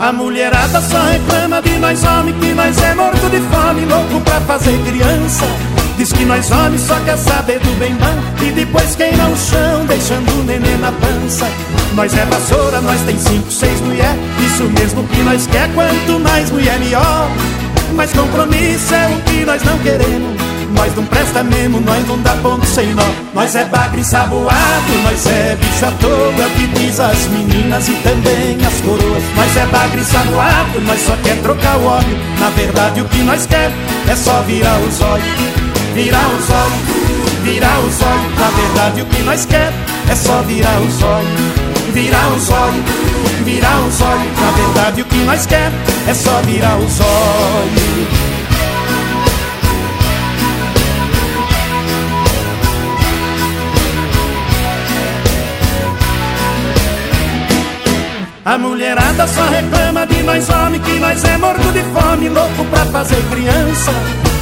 A mulherada só reclama de nós homens que nós é morto de fome, louco pra fazer criança. Diz que nós homens só quer saber do bem bom E depois queima o chão, deixando o neném na pança. Nós é vassoura, nós tem cinco, seis mulher Isso mesmo que nós quer, quanto mais mulher melhor. Mas compromisso é o que nós não queremos nós não presta mesmo, nós não dá ponto sem nó Nós é bagre saboado, nós é bicho à que diz as meninas e também as coroas Nós é bagre saboado, nós só quer trocar o óleo Na verdade o que nós quer é só virar os olhos virar os olhos, virar os olhos. Na verdade, o que nós quer é só virar os olhos, virar os olhos, virar os olhos. Na verdade, o que nós quer é só virar os olhos. A mulherada só reclama de nós homens Que nós é morto de fome, louco pra fazer criança.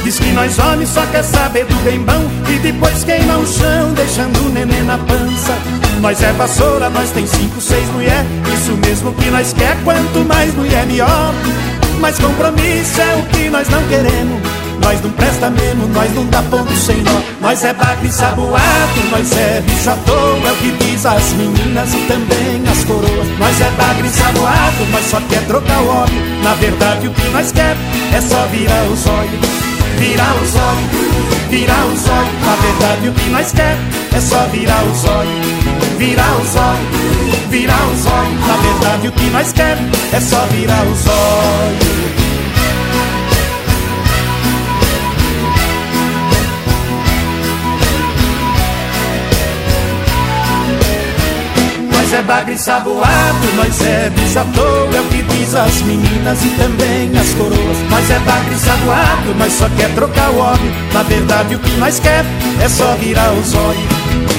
Diz que nós homens só quer saber do bem bom E depois queima o chão, deixando o neném na pança. Nós é vassoura, nós tem cinco, seis mulher Isso mesmo que nós quer, quanto mais mulher melhor. Mas compromisso é o que nós não queremos nós não presta mesmo, nós não dá ponto sem nó Nós é bagre saboado, nós é bicho à toa É o que diz as meninas e também as coroas Nós é bagre saboado, nós só quer trocar o óleo Na verdade o que nós quer é só virar os olhos virar os olhos, virar os olhos. Na verdade, o que nós quer é só virar os olhos, virar os olhos, virar os olhos. Na verdade, o que nós quer é só virar os olhos. É bagre saboado, nós é à toa, é o que diz as meninas e também as coroas. Nós é bagre saboado, nós só quer trocar o óleo. Na verdade, o que nós quer é só virar os olhos,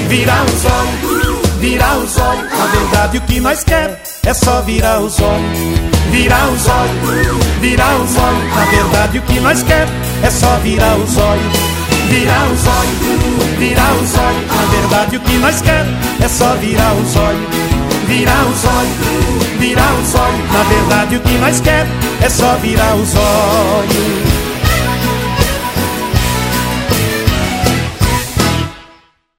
virar os olhos, virar os olhos. Na verdade, o que nós quer é só virar os olhos, virar os olhos, virar os olhos. Na verdade, o que nós quer é só virar os olhos, virar os olhos, virar os olhos. Na verdade, o que nós quer é só virar os olhos virar os olhos, virar os olhos. Na verdade, o que nós quer é só virar os olhos.